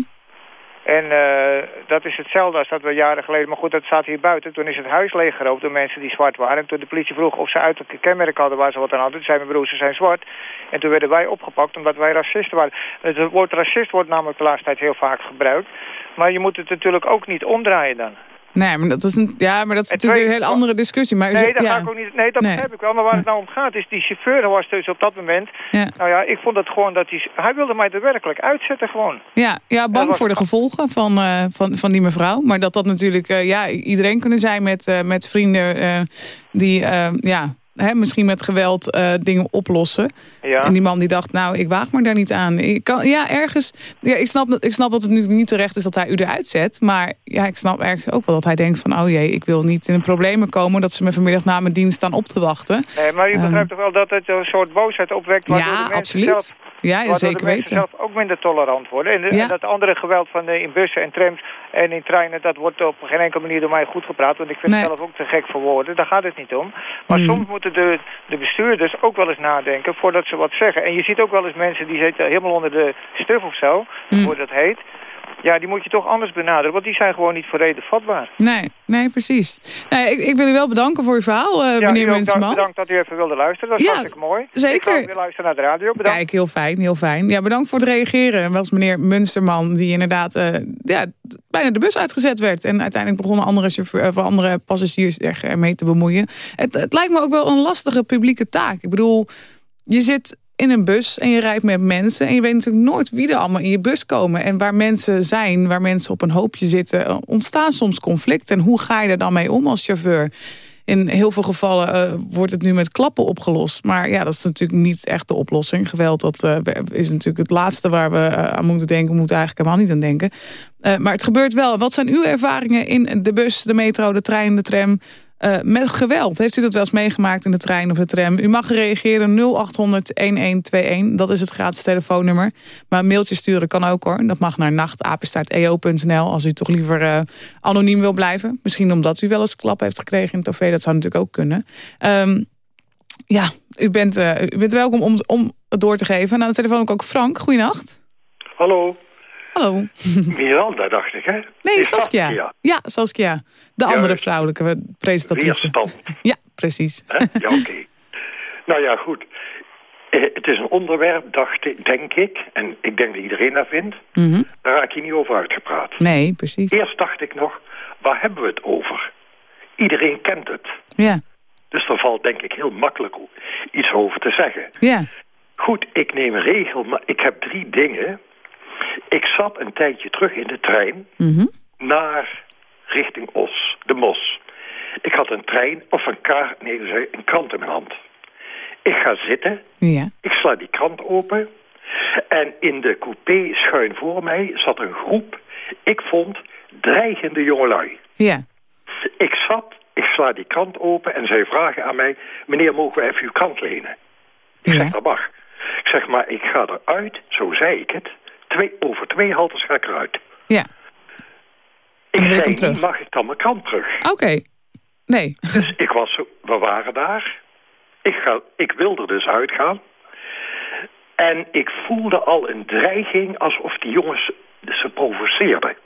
En uh, dat is hetzelfde als dat we jaren geleden... Maar goed, dat staat hier buiten. Toen is het huis leeggerookt door mensen die zwart waren. En toen de politie vroeg of ze uiterlijke kenmerken hadden waar ze wat aan hadden... toen zei mijn broer, ze zijn zwart. En toen werden wij opgepakt omdat wij racisten waren. Het woord racist wordt namelijk de laatste tijd heel vaak gebruikt. Maar je moet het natuurlijk ook niet omdraaien dan. Nee, maar dat is, een, ja, maar dat is En natuurlijk twee- een hele andere discussie. Maar Nee, zegt- dat ja. ga ik ook niet. Nee, dat Nee. begrijp ik wel. Maar waar het nou om gaat is, die chauffeur was dus op dat moment... Ja. Nou ja, ik vond het gewoon dat hij... Hij wilde mij er werkelijk uitzetten gewoon. Ja, ja dat bang was- voor de gevolgen van, uh, van, van die mevrouw. Maar dat dat natuurlijk uh, ja, iedereen kunnen zijn met, uh, met vrienden die ja, hè, misschien met geweld dingen oplossen. Ja. En die man die dacht, nou, ik waag me daar niet aan. Ik kan, ja, ergens, ja, ik, snap, dat- ik snap dat het nu niet terecht is dat hij u eruit zet. Maar ja, ik snap ergens ook wel dat hij denkt van, oh jee, ik wil niet in de problemen komen... dat ze me vanmiddag na mijn dienst staan op te wachten. Nee, maar u Ehm. begrijpt toch wel dat het een soort boosheid opwekt... waardoor de Ja, mensen absoluut. zelf... Ja, ja, zeker de weten. zelf ook minder tolerant worden. En, de- Ja. en dat andere geweld van de, in bussen en trams en in treinen... dat wordt op geen enkele manier door mij goed gepraat. Want ik vind Nee. het zelf ook te gek voor woorden. Daar gaat het niet om. Maar Mhm. soms moeten de, de bestuurders ook wel eens nadenken... voordat ze wat zeggen. En je ziet ook wel eens mensen die zitten helemaal onder de stuf of zo... Mhm. hoe dat heet... Ja, die moet je toch anders benaderen, want die zijn gewoon niet voor reden vatbaar. Nee, nee, precies. Nee, ik, ik wil u wel bedanken voor uw verhaal, eh, ja, meneer Munsterman. bedankt dat u even wilde luisteren. Dat is Ja, hartstikke mooi. zeker. Ik weer luisteren naar de radio. Bedankt. Kijk, heel fijn, heel fijn. Ja, bedankt voor het reageren. Dat was meneer Munsterman die inderdaad eh, ja, bijna de bus uitgezet werd. En uiteindelijk begonnen andere, chauffeur, of andere passagiers ermee te bemoeien. Het, het lijkt me ook wel een lastige publieke taak. Ik bedoel, je zit in een bus en je rijdt met mensen... en je weet natuurlijk nooit wie er allemaal in je bus komen. En waar mensen zijn, waar mensen op een hoopje zitten... eh, ontstaan soms conflicten. En hoe ga je er dan mee om als chauffeur? In heel veel gevallen eh, wordt het nu met klappen opgelost. Maar ja, dat is natuurlijk niet echt de oplossing. Geweld dat, eh, is natuurlijk het laatste waar we aan moeten denken. We moeten eigenlijk helemaal niet aan denken. Maar het gebeurt wel. Wat zijn uw ervaringen in de bus, de metro, de trein, de tram... eh, met geweld? Heeft u dat wel eens meegemaakt in de trein of de tram? U mag reageren 0800-1121. Dat is het gratis telefoonnummer. Maar een mailtje sturen kan ook hoor. Dat mag naar nachtapenstaarteo.nl als u toch liever eh, anoniem wil blijven. Misschien omdat u wel eens klap heeft gekregen in het OV. Dat zou natuurlijk ook kunnen. Ehm, ja, u bent, eh, u bent welkom om, om het door te geven. Aan de telefoon ook Frank. Goeienacht. Hallo. Hallo. Miranda, dacht ik, hè? Nee, Saskia. Saskia. Ja, Saskia. De andere vrouwelijke presentatrice. Weerstand. Ja, precies. Ja, oké. nou ja, goed. Eh, het is een onderwerp, dacht ik, denk ik, en ik denk dat iedereen dat vindt, Mhm. daar raak je niet over uitgepraat. Nee, precies. Eerst dacht ik nog, waar hebben we het over? Iedereen kent het. Ja, Dus er valt denk ik heel makkelijk iets over te zeggen. ja. Goed, ik neem een regel, maar ik heb drie dingen. Ik zat een tijdje terug in de trein Mhm. naar richting Os, de Mos. Ik had een trein, of een kaart, nee, een krant in mijn hand. Ik ga zitten, Ja. ik sla die krant open. En in de coupé schuin voor mij zat een groep, ik vond, dreigende jongelui. Ja. Ik zat, ik sla die krant open en zij vragen aan mij... meneer, mogen we even uw krant lenen? Ik zeg, dat mag. Ik zeg, maar ik ga eruit, zo zei ik het. Twee, over twee haltes ga ik eruit. Ja. Ik zei terug. mag ik dan mijn krant terug? Oké. Nee. Dus ik was we waren daar. Ik, ga, ik wilde er dus uitgaan. En ik voelde al een dreiging alsof die jongens ze provoceerden.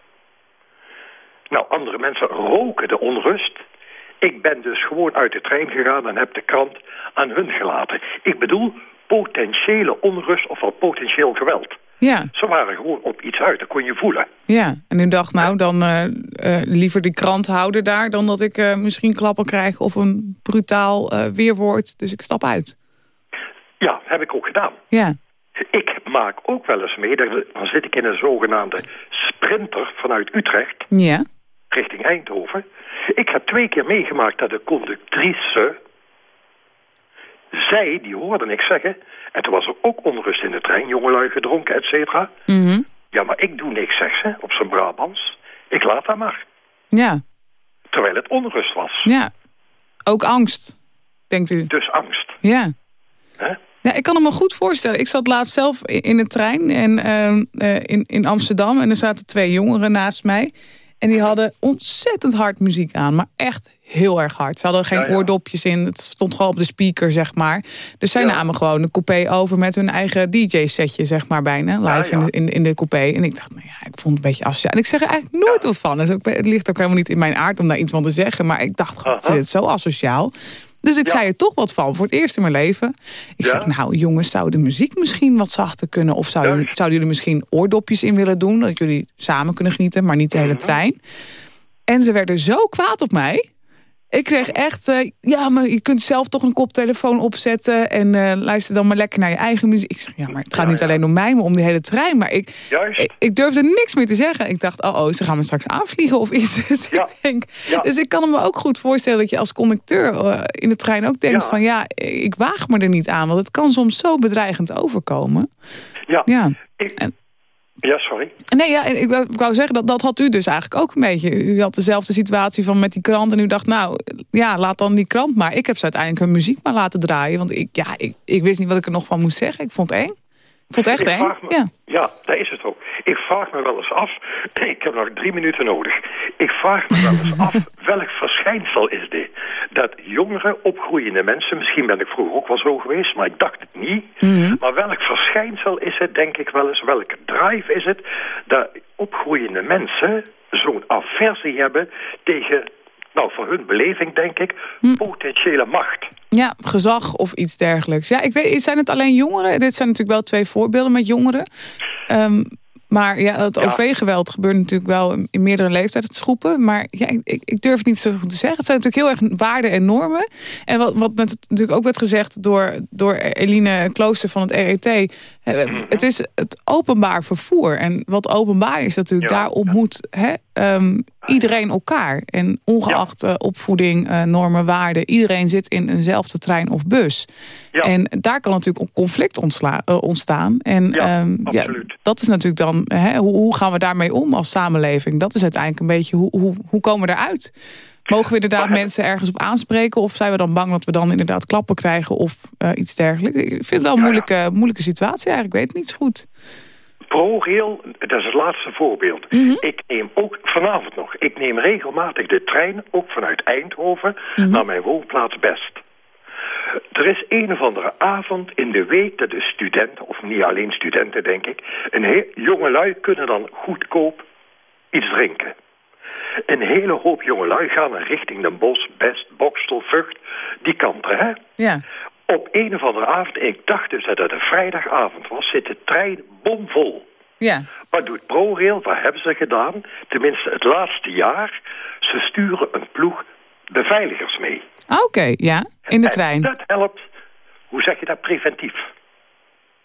Nou, andere mensen roken de onrust. Ik ben dus gewoon uit de trein gegaan en heb de krant aan hun gelaten. Ik bedoel potentiële onrust of al potentieel geweld. Ja, Ze waren gewoon op iets uit, dat kon je voelen. ja. En u dacht, nou, dan eh, eh, liever die krant houden daar... dan dat ik eh, misschien klappen krijg of een brutaal weerwoord. Dus ik stap uit. Ja, heb ik ook gedaan. Ja. Ik maak ook wel eens mee, dan dan zit ik in een zogenaamde sprinter vanuit Utrecht Ja. richting Eindhoven. Ik heb twee keer meegemaakt dat de conductrice zij, die hoorde niks zeggen. En toen was er ook onrust in de trein, jongelui gedronken, et cetera. Mhm. Ja, maar ik doe niks, zegt ze, op zijn Brabants. Ik laat dat maar. Ja. Terwijl het onrust was. Ja. Ook angst, denkt u? Dus angst. Ja. Ja, ik kan het me goed voorstellen. Ik zat laatst zelf in de trein en, ehm, eh, in, in Amsterdam... en er zaten twee jongeren naast mij. En die hadden ontzettend hard muziek aan. Maar echt heel erg hard. Ze hadden geen Ja, ja. oordopjes in. Het stond gewoon op de speaker, zeg maar. Dus zij namen gewoon de coupé over met hun eigen DJ-setje, zeg maar, bijna. Live. In, de, in, de- in de coupé. En ik dacht, nou ja, ik vond het een beetje asociaal. En ik zeg er eigenlijk nooit wat van. Dus ook, het ligt ook helemaal niet in mijn aard om daar iets van te zeggen. Maar ik dacht, gewoon, ik vind het zo asociaal. Dus ik zei er toch wat van, voor het eerst in mijn leven. Ik zeg, nou jongens, zou de muziek misschien wat zachter kunnen? Of zou, jullie- zouden jullie misschien oordopjes in willen doen? Dat jullie samen kunnen genieten, maar niet de hele trein. En ze werden zo kwaad op mij. Ik kreeg echt, eh, ja, maar je kunt zelf toch een koptelefoon opzetten... en eh, luister dan maar lekker naar je eigen muziek. Ik zeg, ja, maar het gaat niet alleen om mij, maar om die hele trein. Maar ik, ik, ik durfde niks meer te zeggen. Ik dacht, oh, oh ze gaan me straks aanvliegen of iets. Dus, ik denk, dus ik kan me ook goed voorstellen dat je als conducteur eh, in de trein ook denkt van... ja, ik waag me er niet aan, want het kan soms zo bedreigend overkomen. Ja. Ja. Ja, sorry. Nee, ja, ik wou, ik zeggen, dat, dat had u dus eigenlijk ook een beetje. U had dezelfde situatie van met die krant en u dacht, nou, ja, laat dan die krant maar. Ik heb ze uiteindelijk hun muziek maar laten draaien, want ik, ja, ik, ik wist niet wat ik er nog van moest zeggen. Ik vond het eng. Het echt eng. me- Ja. Ja, dat is het ook. Ik vraag me wel eens af, ik heb nog drie minuten nodig. Ik vraag me wel eens af, welk verschijnsel is dit? Dat jongere, opgroeiende mensen, misschien ben ik vroeger ook wel zo geweest, maar ik dacht het niet. Maar welk verschijnsel is het, denk ik wel eens, welke drive is het, dat opgroeiende mensen zo'n aversie hebben tegen, nou voor hun beleving denk ik, potentiële macht. Ja, gezag of iets dergelijks. Ja, ik weet, zijn het alleen jongeren? Dit zijn natuurlijk wel twee voorbeelden met jongeren. Ehm, maar ja, het OV-geweld gebeurt natuurlijk wel in in meerdere leeftijdsgroepen. Maar ja, ik, ik- durf het niet zo goed te zeggen. Het zijn natuurlijk heel erg waarden en normen. En wat, wat net natuurlijk ook werd gezegd door, door Eline Klooster van het RET. eh, Het is het openbaar vervoer. En wat openbaar is natuurlijk, daar ontmoet hè, ehm, iedereen elkaar. En ongeacht eh, opvoeding, eh, normen, waarden. Iedereen zit in eenzelfde trein of bus. En daar kan natuurlijk ook conflict eh, ontstaan. En ja, dat is natuurlijk dan, hè, hoe, hoe gaan we daarmee om als samenleving? Dat is uiteindelijk een beetje, hoe, hoe, hoe komen we eruit? Mogen we inderdaad mensen ergens op aanspreken? Of zijn we dan bang dat we dan inderdaad klappen krijgen of iets dergelijks? Ik vind het wel een moeilijke, moeilijke situatie eigenlijk. Ik weet het niet zo goed. ProRail, dat is het laatste voorbeeld. Ik neem ook vanavond nog, ik neem regelmatig de trein, ook vanuit Eindhoven, naar mijn woonplaats Best. Er is een of andere avond in de week dat de studenten, of niet alleen studenten denk ik, een heel, jonge lui kunnen dan goedkoop iets drinken. Een hele hoop jongelui gaan richting Den Bosch, Best, Bokstel, Vught, die kanten, hè? Ja. Op een of andere avond, ik dacht dus dat het een vrijdagavond was, zit de trein bomvol. Ja. Wat doet ProRail? Wat hebben ze gedaan? Tenminste, het laatste jaar. Ze sturen een ploeg beveiligers mee. Ah, Oké, ja. In de En trein. dat helpt, hoe zeg je dat, preventief.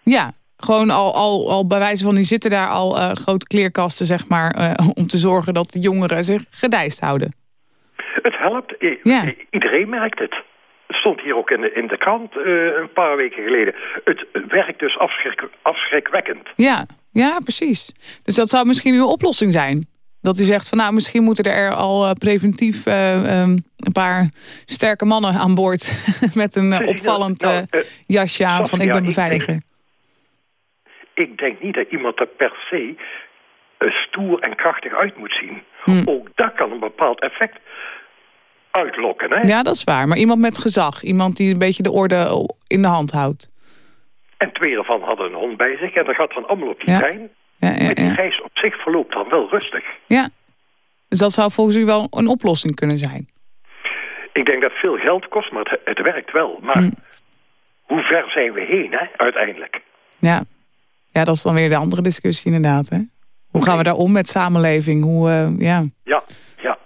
Ja, gewoon al, al, al bij wijze van, die zitten daar al eh, grote kleerkasten, zeg maar, eh, om te zorgen dat de jongeren zich gedijst houden. Het helpt. I- i- Iedereen merkt het. Stond hier ook in de, in de krant eh, een paar weken geleden. Het werkt dus afschrik, afschrikwekkend. Ja, ja, precies. Dus dat zou misschien uw oplossing zijn. Dat u zegt van nou, misschien moeten er al eh, preventief eh, ehm, een paar sterke mannen aan boord. met een eh, opvallend eh, jasje aan van ik ben ik beveiliger. Ik denk niet dat iemand er per se stoer en krachtig uit moet zien. Hm. Ook dat kan een bepaald effect uitlokken. Hè? Ja, dat is waar. Maar iemand met gezag. Iemand die een beetje de orde in de hand houdt. En twee daarvan hadden een hond bij zich. En dat gaat dan allemaal op die Ja. trein. Ja, ja, Maar die ja. reis op zich verloopt dan wel rustig. ja. Dus dat zou volgens u wel een oplossing kunnen zijn. Ik denk dat het veel geld kost, maar het, het werkt wel. Maar Hm. hoe ver zijn we heen hè, uiteindelijk? Ja. ja, dat is dan weer de andere discussie inderdaad. Hè? Hoe gaan we daar om met samenleving? Hoe, eh, ja. Ja, ja.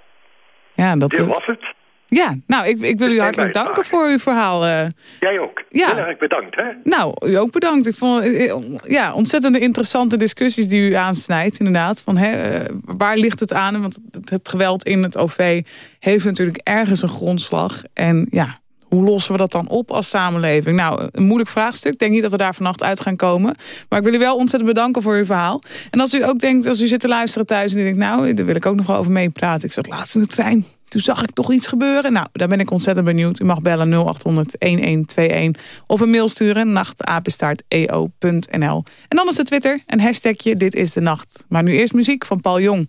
Ja, dat Dit is... was het. Ja, nou, ik, ik wil u hartelijk danken voor uw verhaal. eh. Jij ook. Ja. Heel erg bedankt. Hè? Nou, u ook bedankt. Ik vond eh, ja, ontzettend interessante discussies die u aansnijdt, inderdaad. Van, hè, eh, waar ligt het aan? Want het, het geweld in het OV heeft natuurlijk ergens een grondslag. En ja, hoe lossen we dat dan op als samenleving? Nou, een moeilijk vraagstuk. Ik denk niet dat we daar vannacht uit gaan komen. Maar ik wil u wel ontzettend bedanken voor uw verhaal. En als u ook denkt, als u zit te luisteren thuis... en u denkt, nou, daar wil ik ook nog wel over meepraten. Ik zat laatst in de trein. Toen zag ik toch iets gebeuren. Nou, daar ben ik ontzettend benieuwd. U mag bellen 0800-1121 of een mail sturen nachtapenstaart.eo.nl. En dan is het Twitter, een hashtagje Dit is de Nacht. Maar nu eerst muziek van Paul Jong.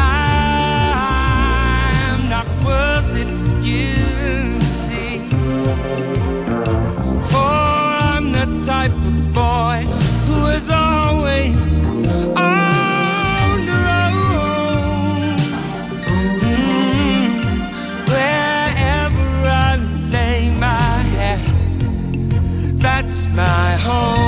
that's my home.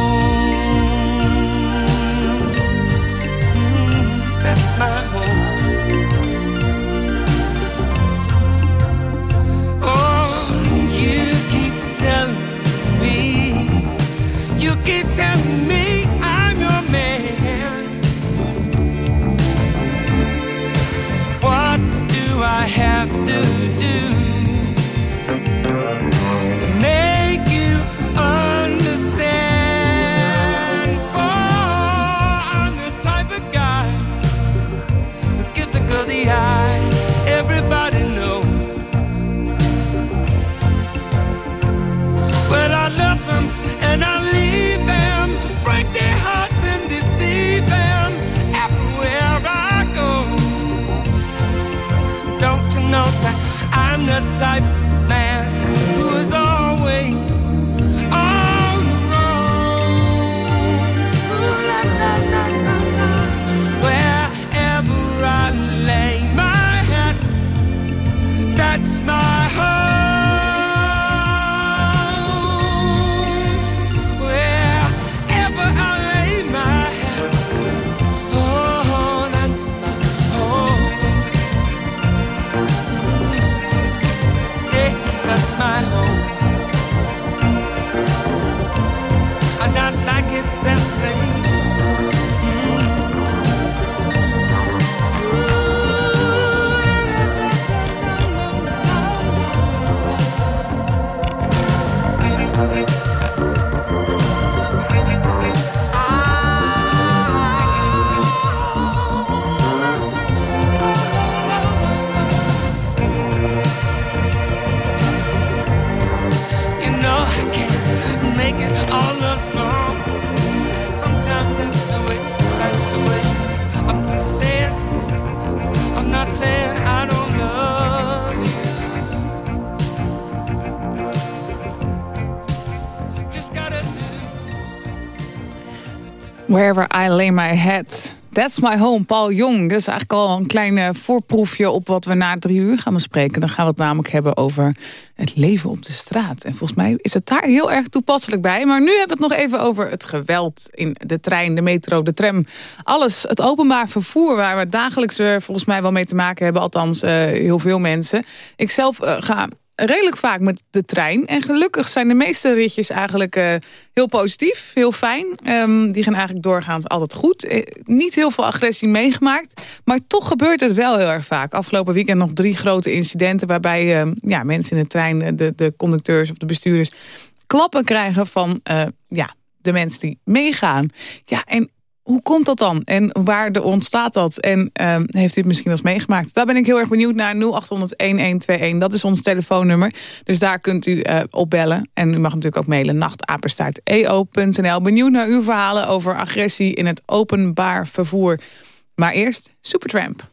I'm the type Wherever I lay my head. That's my home, Paul Jong. Is eigenlijk al een klein voorproefje op wat we na drie uur gaan bespreken. Dan gaan we het namelijk hebben over het leven op de straat. En volgens mij is het daar heel erg toepasselijk bij. Maar nu hebben we het nog even over het geweld in de trein, de metro, de tram. Alles, het openbaar vervoer waar we dagelijks eh, volgens mij wel mee te maken hebben. Althans, eh, heel veel mensen. Ik zelf eh, ga redelijk vaak met de trein. En gelukkig zijn de meeste ritjes eigenlijk eh, heel positief, heel fijn. Ehm, die gaan eigenlijk doorgaans altijd goed. Eh, niet heel veel agressie meegemaakt. Maar toch gebeurt het wel heel erg vaak. Afgelopen weekend nog drie grote incidenten... waarbij eh, ja, mensen in de trein, eh, de, de conducteurs of de bestuurders... klappen krijgen van ja, de mensen die meegaan. Ja, en hoe komt dat dan? En waar de ontstaat dat? En ehm, heeft u het misschien wel eens meegemaakt? Daar ben ik heel erg benieuwd naar. 0800-1121, dat is ons telefoonnummer. Dus daar kunt u eh, op bellen. En u mag natuurlijk ook mailen nachtapenstaart.eo.nl. Benieuwd naar uw verhalen over agressie in het openbaar vervoer. Maar eerst Supertramp.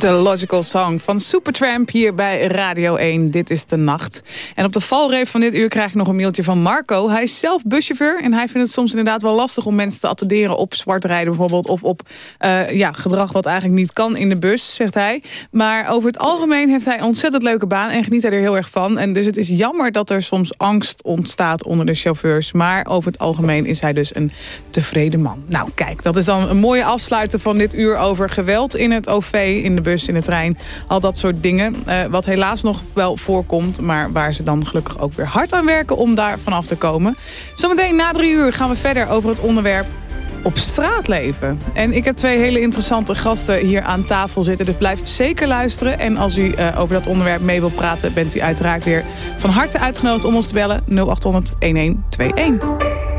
The Logical Song van Supertramp hier bij Radio 1. Dit is de nacht. En op de valreep van dit uur krijg ik nog een mailtje van Marco. Hij is zelf buschauffeur en hij vindt het soms inderdaad wel lastig... om mensen te attenderen op zwart rijden bijvoorbeeld... of op uh, ja, gedrag wat eigenlijk niet kan in de bus, zegt hij. Maar over het algemeen heeft hij een ontzettend leuke baan... en geniet hij er heel erg van. En dus het is jammer dat er soms angst ontstaat onder de chauffeurs. Maar over het algemeen is hij dus een tevreden man. Nou, kijk, dat is dan een mooie afsluiten van dit uur over geweld in het OV... in de bus, in de trein, al dat soort dingen. Uh, wat helaas nog wel voorkomt, maar waar ze dan gelukkig ook weer hard aan werken om daar vanaf te komen. Zometeen na drie uur gaan we verder over het onderwerp op straat leven. En ik heb twee hele interessante gasten hier aan tafel zitten. Dus blijf zeker luisteren. En als u uh, over dat onderwerp mee wilt praten... bent u uiteraard weer van harte uitgenodigd om ons te bellen. 0800 1121.